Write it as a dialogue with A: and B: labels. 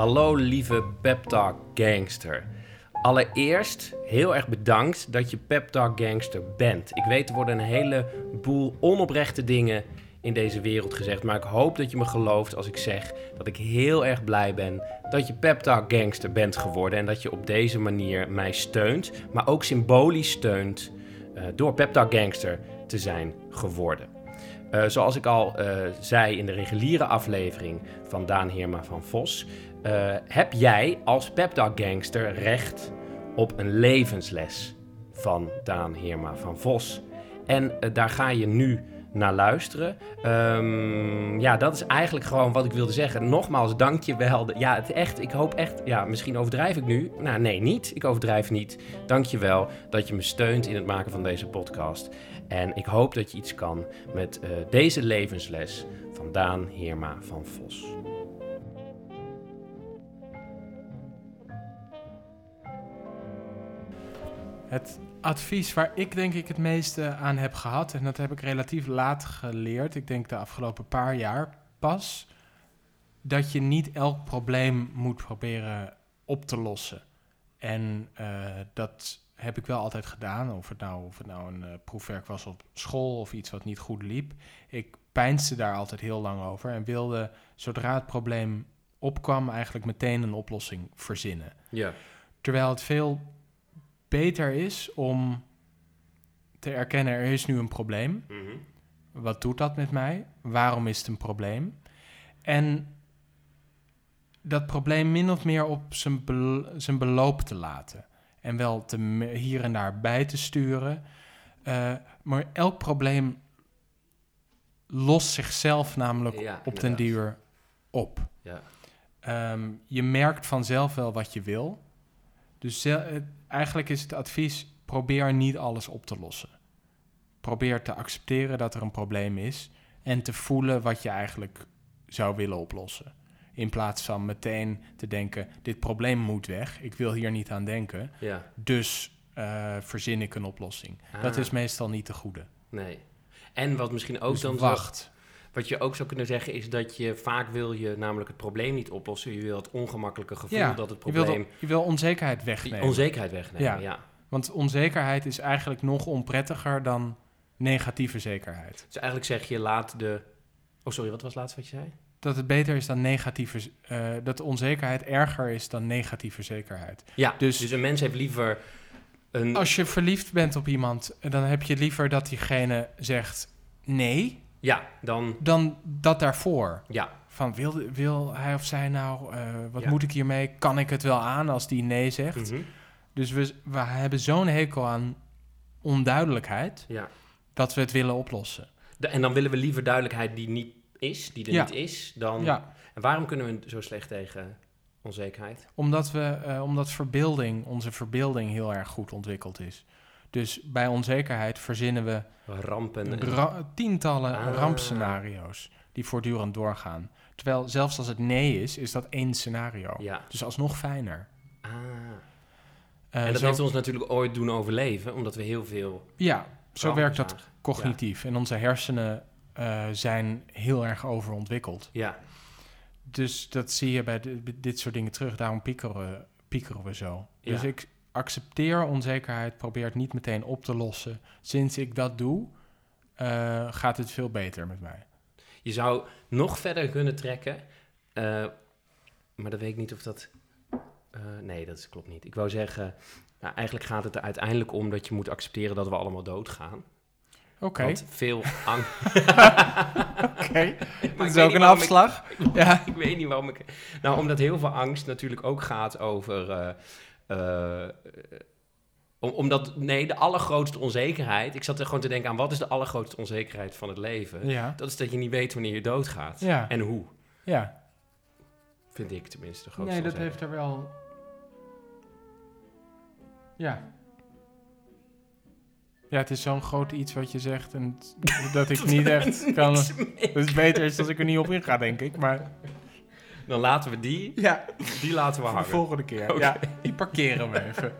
A: Hallo lieve Pep Talk Gangster. Allereerst heel erg bedankt dat je Pep Talk Gangster bent. Ik weet er worden een heleboel onoprechte dingen in deze wereld gezegd, maar ik hoop dat je me gelooft als ik zeg dat ik heel erg blij ben dat je Pep Talk Gangster bent geworden en dat je op deze manier mij steunt, maar ook symbolisch steunt uh, door Pep Talk Gangster te zijn geworden. Uh, zoals ik al uh, zei in de reguliere aflevering van Daan Heerma van Vos, uh, heb jij als peptalk gangster recht op een levensles van Daan Heerma van Vos. En uh, daar ga je nu naar luisteren. Um, ja, dat is eigenlijk gewoon wat ik wilde zeggen. Nogmaals, dank je wel. Ja, het echt, ik hoop echt... Ja, misschien overdrijf ik nu. Nou, nee, niet. Ik overdrijf niet. Dank je wel dat je me steunt in het maken van deze podcast. En ik hoop dat je iets kan met uh, deze levensles van Daan Heerma van Vos.
B: Het advies waar ik denk ik het meeste aan heb gehad, en dat heb ik relatief laat geleerd, ik denk de afgelopen paar jaar pas, dat je niet elk probleem moet proberen op te lossen. En uh, dat heb ik wel altijd gedaan, of het nou, of het nou een uh, proefwerk was op school of iets wat niet goed liep. Ik peinsde daar altijd heel lang over en wilde, zodra het probleem opkwam, eigenlijk meteen een oplossing verzinnen.
A: Ja.
B: Terwijl het veel beter is om te erkennen, er is nu een probleem.
A: Mhm.
B: Wat doet dat met mij? Waarom is het een probleem? En dat probleem min of meer op zijn, zijn beloop te laten. En wel te hier en daar bij te sturen. Uh, maar elk probleem lost zichzelf namelijk
A: Ja,
B: op den duur op.
A: Ja.
B: Ehm, je merkt vanzelf wel wat je wil. Dus eh, eigenlijk is het advies: probeer niet alles op te lossen. Probeer te accepteren dat er een probleem is en te voelen wat je eigenlijk zou willen oplossen. In plaats van meteen te denken: dit probleem moet weg, ik wil hier niet aan denken,
A: Ja,
B: dus eh, verzin ik een oplossing. Dat
A: Ah.
B: is meestal niet de goede.
A: nee. En wat misschien ook
B: Dus
A: dan
B: wacht.
A: Wat je ook zou kunnen zeggen is dat je vaak wil je namelijk het probleem niet oplossen. Je wil het ongemakkelijke gevoel
B: Ja,
A: dat het
B: Je wil,
A: probleem
B: je wil onzekerheid wegnemen.
A: onzekerheid wegnemen.
B: Ja.
A: Ja.
B: Want onzekerheid is eigenlijk nog onprettiger dan negatieve zekerheid.
A: Dus eigenlijk zeg je laat de. Oh, sorry, wat was het laatste wat je zei?
B: Dat het beter is dan negatieve... eh, dat de onzekerheid erger is dan negatieve zekerheid.
A: Ja, dus,
B: Dus-
A: een mens heeft liever een.
B: Als je verliefd bent op iemand... dan heb je liever dat diegene zegt nee...
A: Ja, dan.
B: dan dat daarvoor.
A: Ja,
B: Van wil, wil hij of zij nou... eh, wat
A: Ja.
B: moet ik hiermee? Kan ik het wel aan als die nee zegt?
A: mhm,
B: Dus we, we hebben zo'n hekel aan onduidelijkheid...
A: ja.
B: dat we het willen oplossen.
A: De- en dan willen we liever duidelijkheid die niet is, die er
B: Ja.
A: niet is, dan.
B: Ja,
A: En waarom kunnen we zo slecht tegen onzekerheid?
B: Omdat, we, eh, omdat verbeelding, onze verbeelding heel erg goed ontwikkeld is. Dus bij onzekerheid verzinnen we
A: Rampen. en-
B: ra- tientallen
A: Ah.
B: rampscenario's die voortdurend doorgaan. Terwijl zelfs als het nee is, is dat één scenario.
A: Ja.
B: Dus alsnog fijner.
A: Ah.
B: Eh,
A: en dat heeft ons natuurlijk ooit doen overleven, omdat we heel veel.
B: Ja, zo werkt dat
A: zagen.
B: cognitief. En onze hersenen eh, zijn heel erg overontwikkeld.
A: Ja,
B: Dus dat zie je bij di- dit soort dingen terug. Daarom piekeren, piekeren we zo. Dus
A: Ja.
B: ik accepteer onzekerheid, probeer het niet meteen op te lossen. Sinds ik dat doe, eh, gaat het veel beter met mij.
A: je zou nog verder kunnen trekken, eh, maar dat weet ik niet of dat. eh, nee, dat is- klopt niet. Ik wou zeggen, nou, eigenlijk gaat het er uiteindelijk om dat je moet accepteren dat we allemaal doodgaan.
B: Oké,
A: Want veel angst.
B: oké. Dat is ook een
A: waarom ik-
B: afslag. Ja.
A: ik weet niet waarom ik. Nou, omdat heel veel angst natuurlijk ook gaat over. Eh, eh, om, omdat, nee, de allergrootste onzekerheid. Ik zat er gewoon te denken aan wat is de allergrootste onzekerheid van het leven?
B: Ja.
A: Dat is dat je niet weet wanneer je doodgaat.
B: Ja.
A: En hoe,
B: ja.
A: vind ik tenminste de grootste
B: Nee, dat
A: onzekerheid.
B: heeft er wel... Ja. Ja, het is zo'n groot iets wat je zegt en dat ik niet echt kan... Het is beter is als ik er niet op inga, denk ik. Maar
A: Dan laten we die,
B: ja,
A: die laten we
B: voor de
A: hangen.
B: volgende keer. Ja, die parkeren we even.